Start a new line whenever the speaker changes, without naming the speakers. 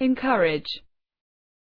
encourage.